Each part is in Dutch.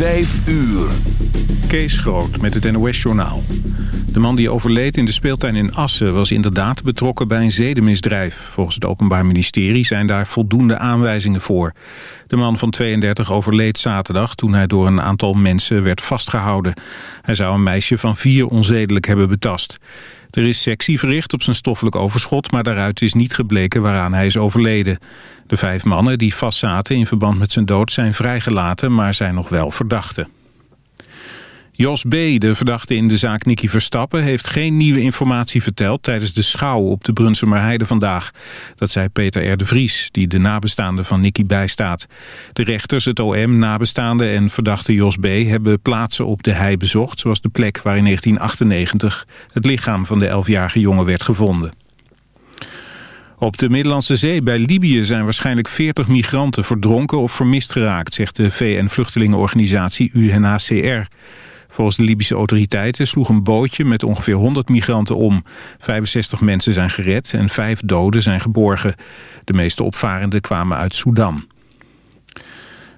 Vijf uur. Kees Groot met het NOS-journaal. De man die overleed in de speeltuin in Assen was inderdaad betrokken bij een zedenmisdrijf. Volgens het Openbaar Ministerie zijn daar voldoende aanwijzingen voor. De man van 32 overleed zaterdag toen hij door een aantal mensen werd vastgehouden. Hij zou een meisje van vier onzedelijk hebben betast. Er is sectie verricht op zijn stoffelijk overschot... maar daaruit is niet gebleken waaraan hij is overleden. De vijf mannen die vastzaten in verband met zijn dood zijn vrijgelaten... maar zijn nog wel verdachten. Jos B., de verdachte in de zaak Nicky Verstappen... heeft geen nieuwe informatie verteld tijdens de schouw op de Brunsumer Heide vandaag. Dat zei Peter R. de Vries, die de nabestaande van Nicky bijstaat. De rechters, het OM, nabestaande en verdachte Jos B. hebben plaatsen op de hei bezocht... zoals de plek waar in 1998 het lichaam van de elfjarige jongen werd gevonden. Op de Middellandse Zee bij Libië zijn waarschijnlijk 40 migranten verdronken of vermist geraakt, zegt de VN-vluchtelingenorganisatie UNHCR. Volgens de Libische autoriteiten sloeg een bootje met ongeveer 100 migranten om. 65 mensen zijn gered en vijf doden zijn geborgen. De meeste opvarenden kwamen uit Sudan.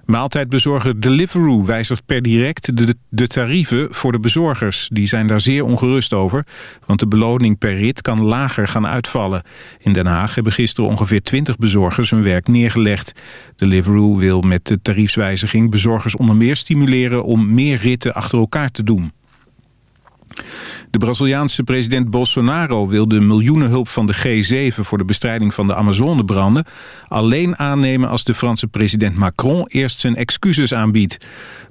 Maaltijdbezorger Deliveroo wijzigt per direct de, tarieven voor de bezorgers. Die zijn daar zeer ongerust over, want de beloning per rit kan lager gaan uitvallen. In Den Haag hebben gisteren ongeveer 20 bezorgers hun werk neergelegd. Deliveroo wil met de tariefswijziging bezorgers onder meer stimuleren om meer ritten achter elkaar te doen. De Braziliaanse president Bolsonaro wil de miljoenenhulp van de G7 voor de bestrijding van de Amazonebranden alleen aannemen als de Franse president Macron eerst zijn excuses aanbiedt.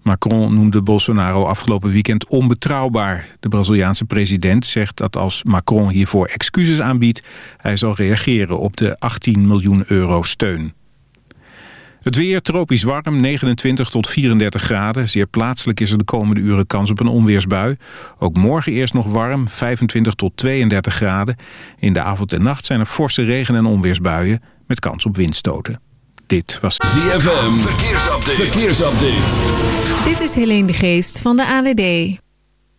Macron noemde Bolsonaro afgelopen weekend onbetrouwbaar. De Braziliaanse president zegt dat als Macron hiervoor excuses aanbiedt, hij zal reageren op de 18 miljoen euro steun. Het weer tropisch warm, 29 tot 34 graden. Zeer plaatselijk is er de komende uren kans op een onweersbui. Ook morgen eerst nog warm, 25 tot 32 graden. In de avond en nacht zijn er forse regen- en onweersbuien... met kans op windstoten. Dit was ZFM, verkeersupdate. verkeersupdate. Dit is Helene de Geest van de AWD.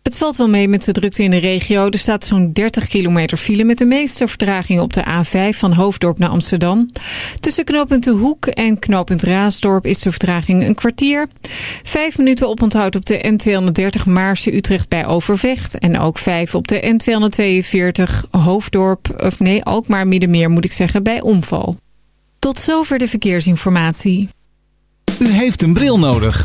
Het valt wel mee met de drukte in de regio. Er staat zo'n 30 kilometer file met de meeste vertraging op de A5 van Hoofddorp naar Amsterdam. Tussen knooppunt De Hoek en knooppunt Raasdorp is de vertraging een kwartier. Vijf minuten oponthoud op de N230 Maarse Utrecht bij Overvecht. En ook vijf op de N242 Hoofddorp, of nee Alkmaar Middenmeer moet ik zeggen, bij Omval. Tot zover de verkeersinformatie. U heeft een bril nodig.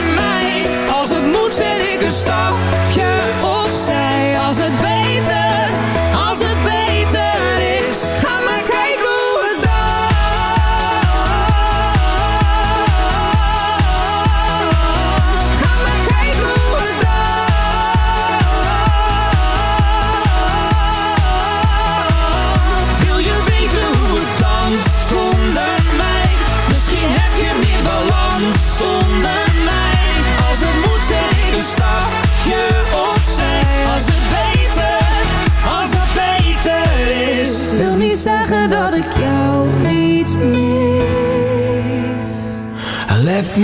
stapje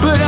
but I.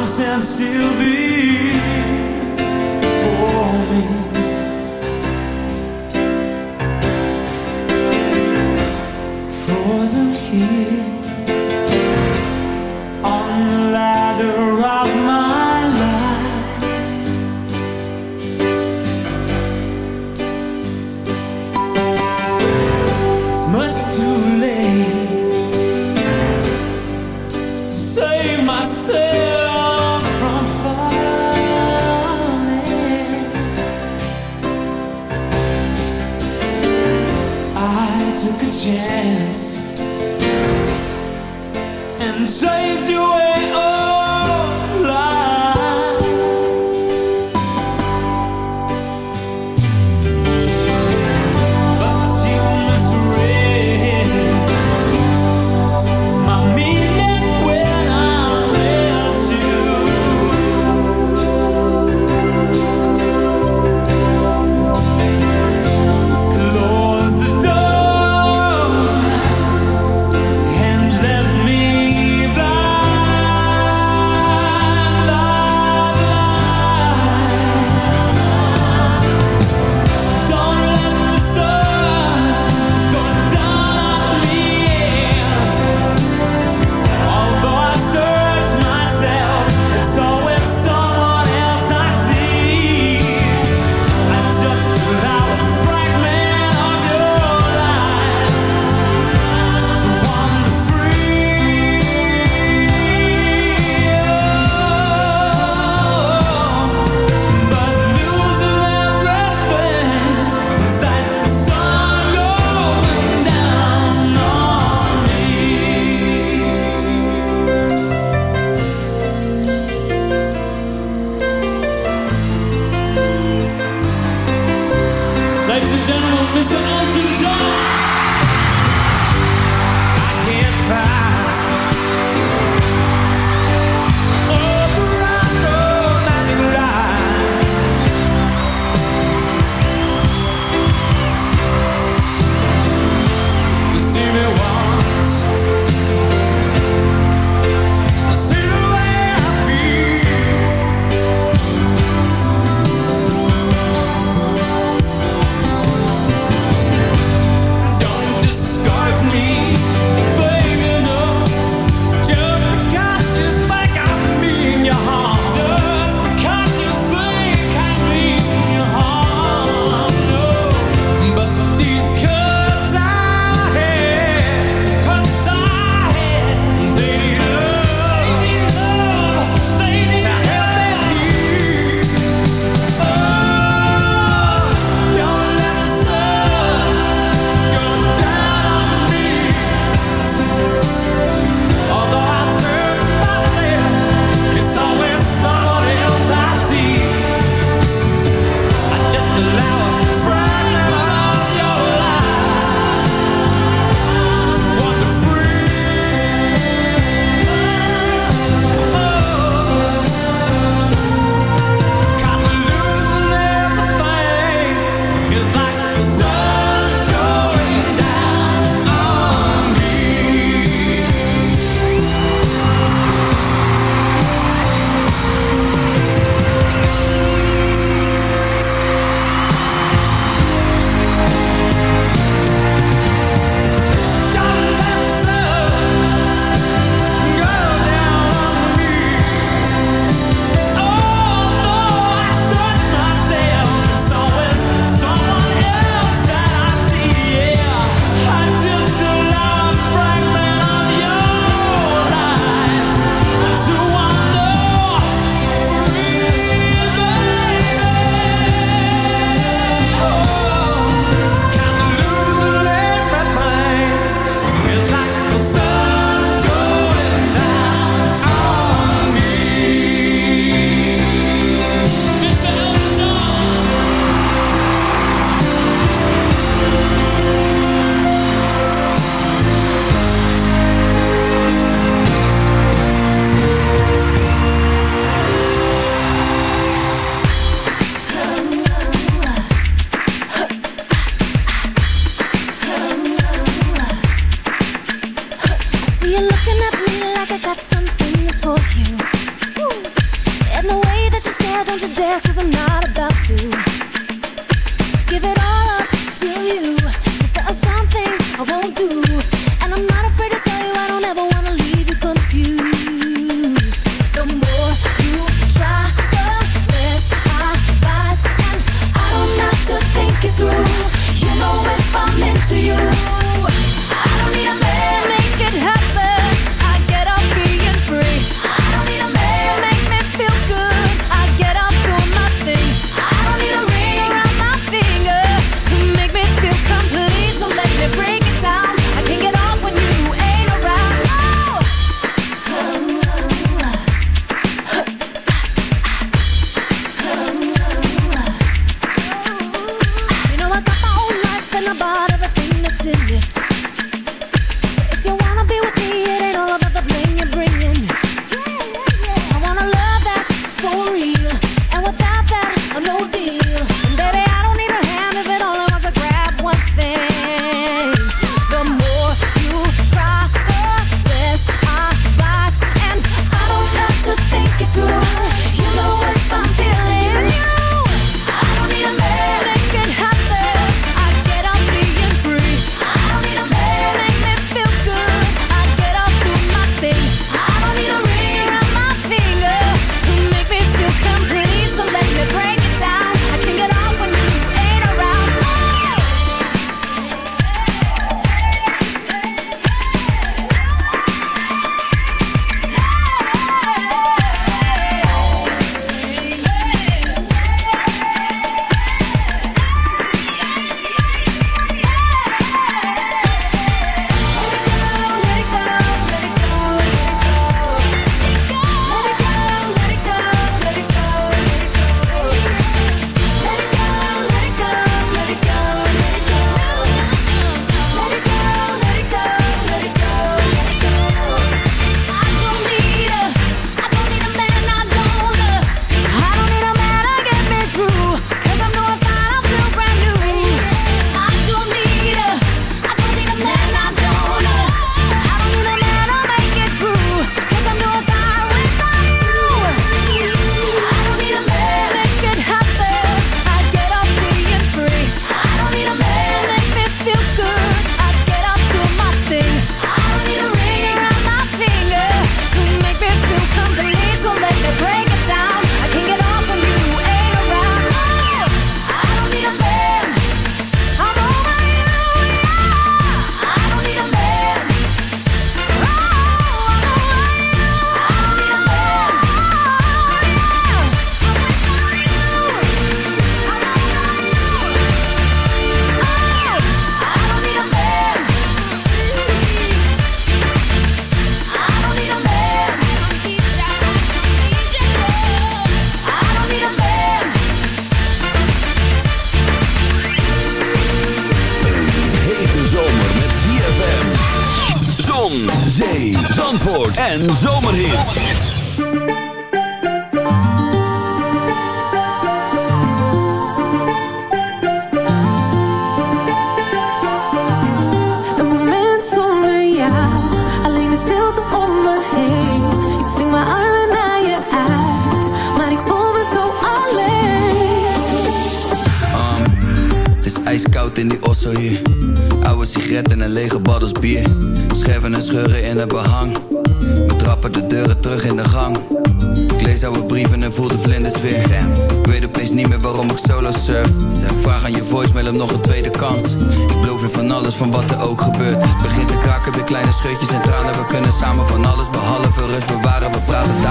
arms and still be for me.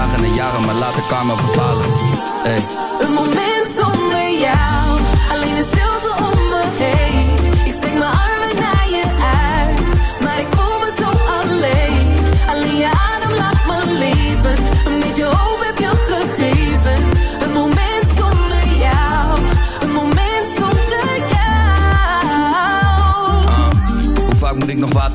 dagen en jaren, maar laat de karma bepalen. Hey. Een moment zonder jou.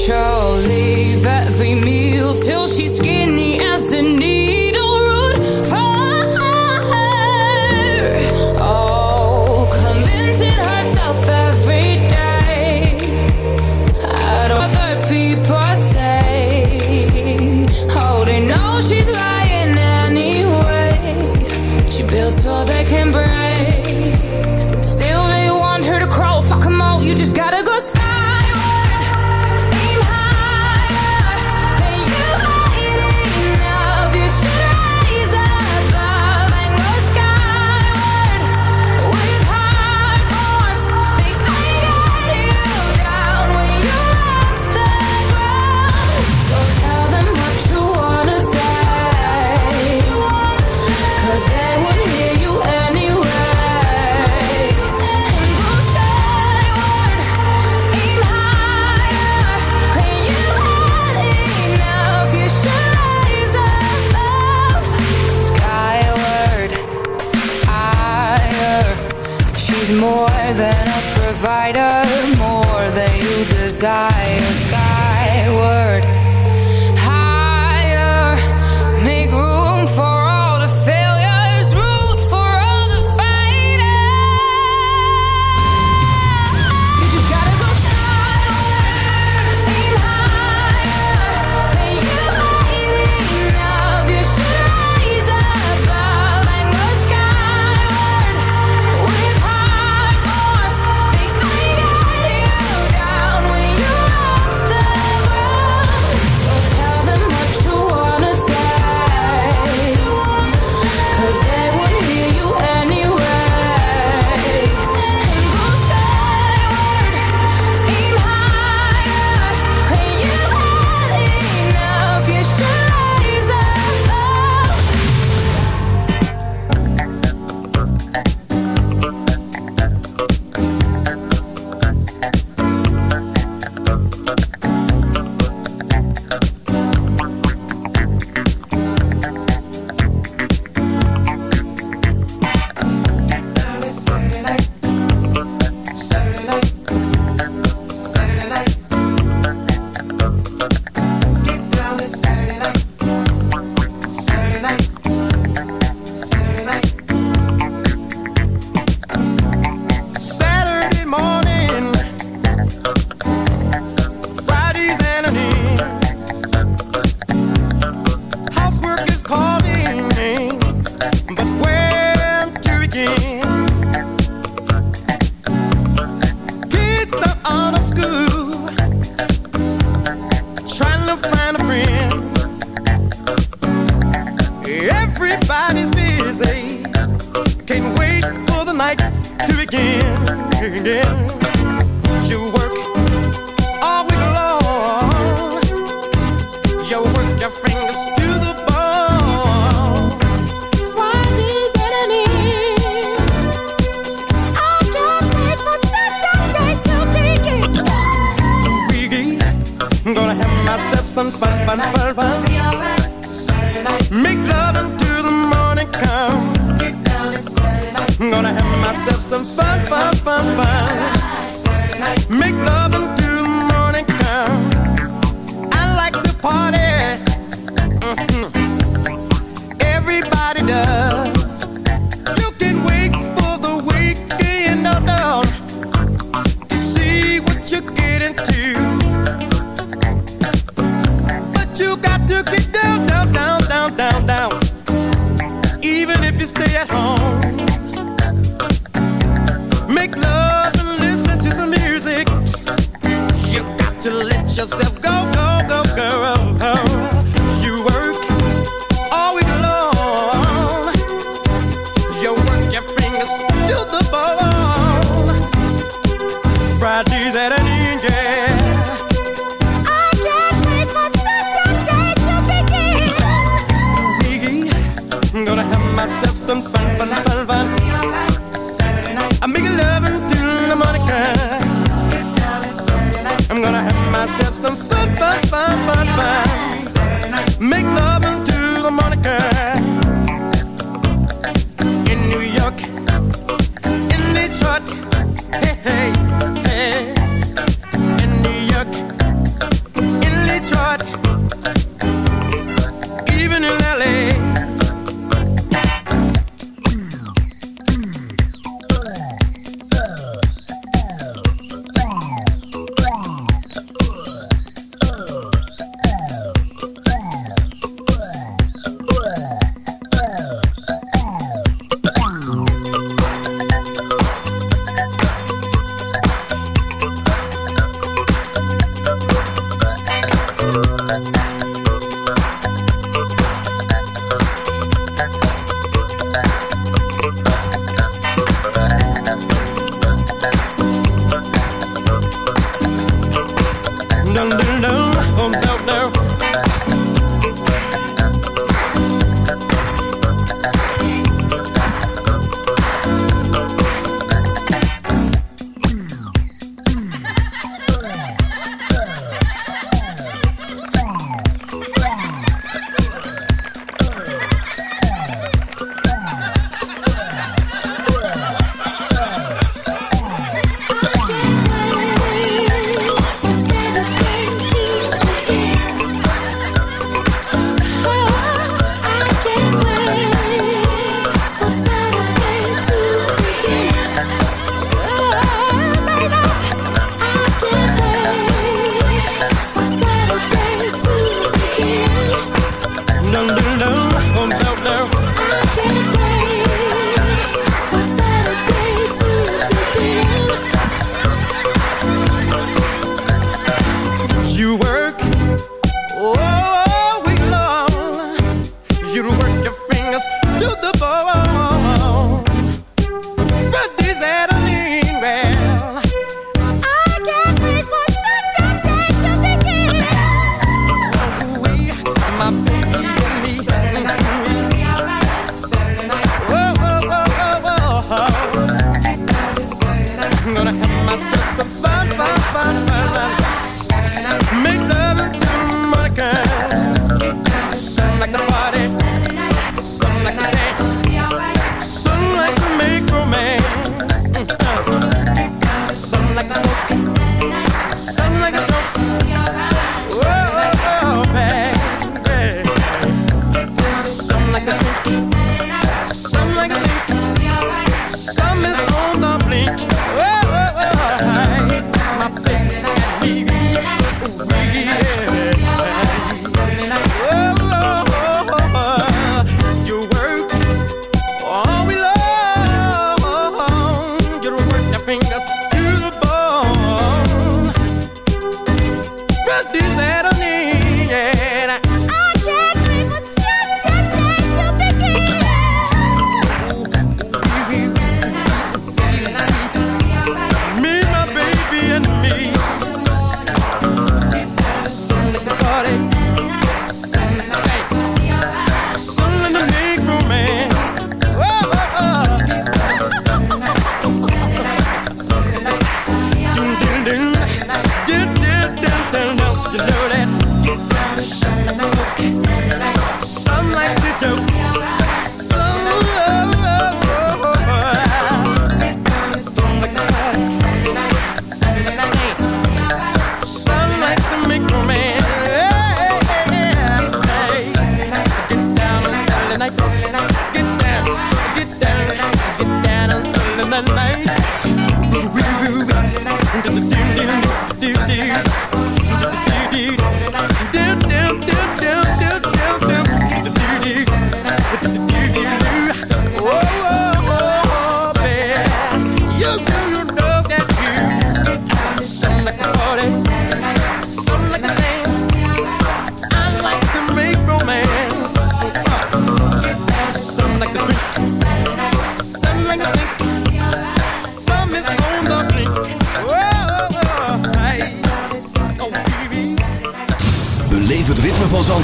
surely Don't doubt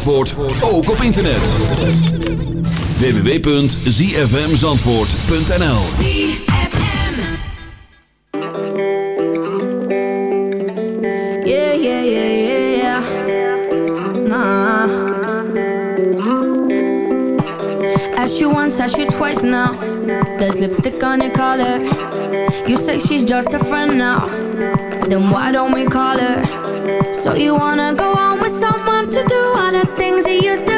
Zandvoort ook op internet. www.zfmzandvoort.nl Yeah, you twice now. There's lipstick on your collar. You say she's just a friend now. Then why don't we call her? So you wanna used to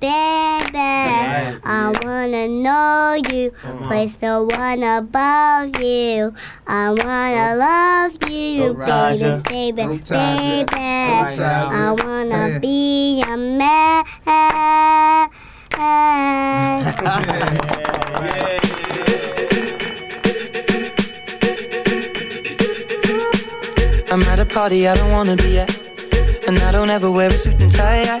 baby. I wanna know you. Place the one above you. I wanna love you, baby, baby, baby. I wanna be a man. I'm at a party I don't wanna be at, and I don't ever wear a suit and tie. I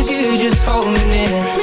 cause you just hold me in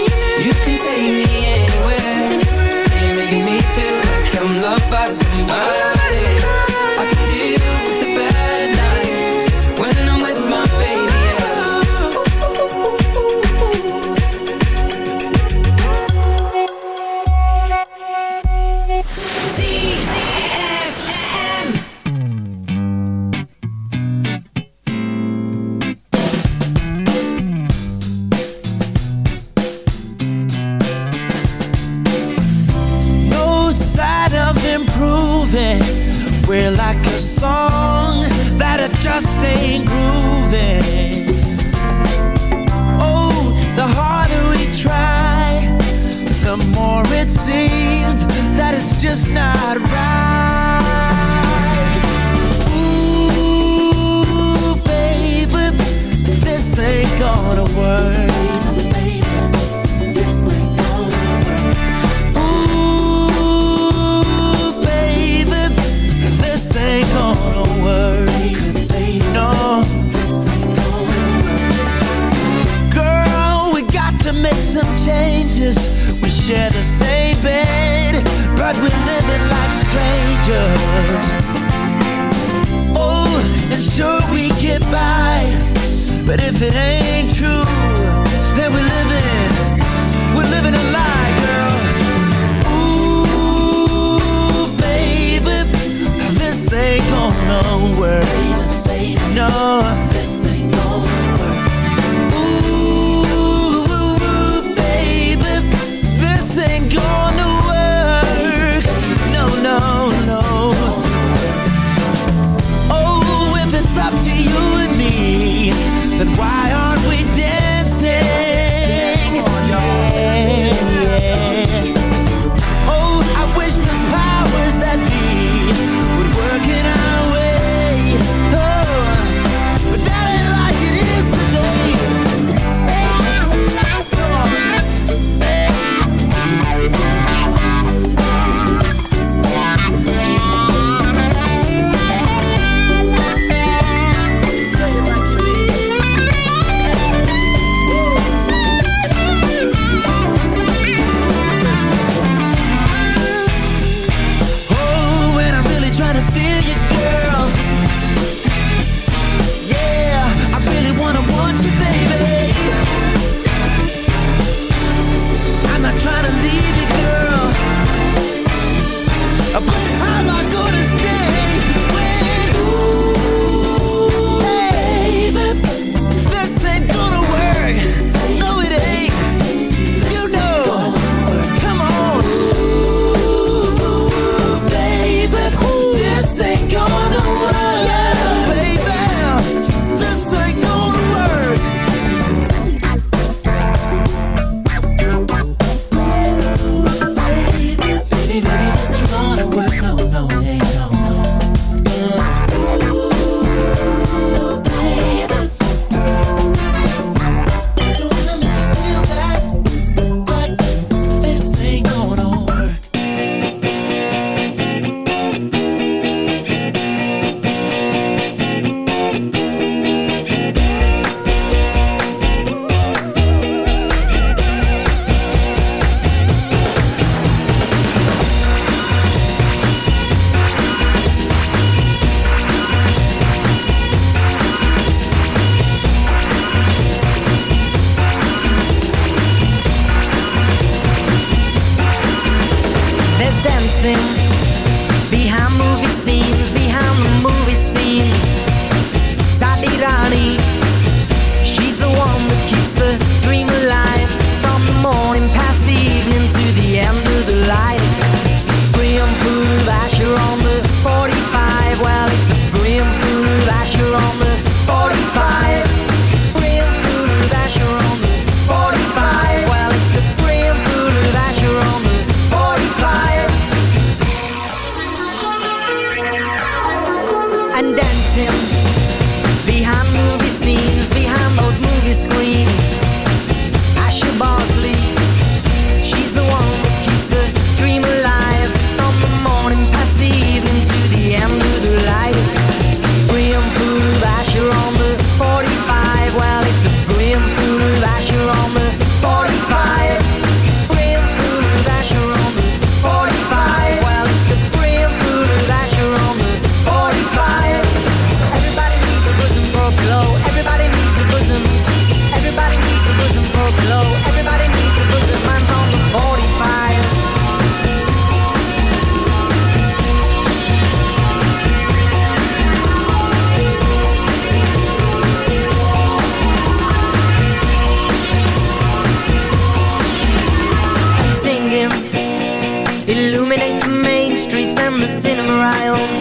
aisles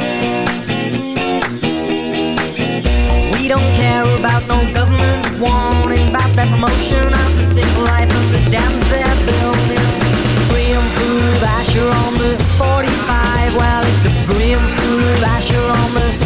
We don't care about no government warning About that promotion of the simple life of the dams they're building. Of Asher on the 45 Well, it's a of Asher on the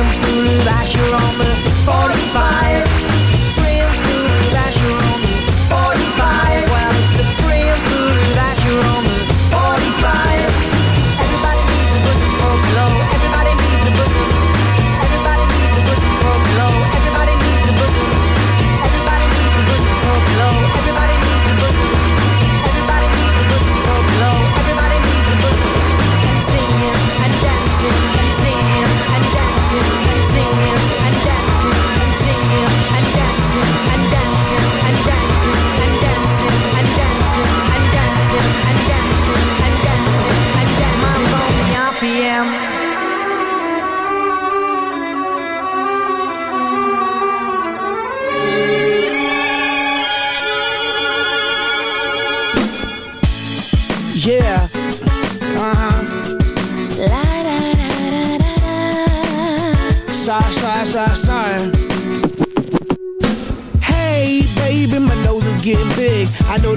flying through the back, you're on the 45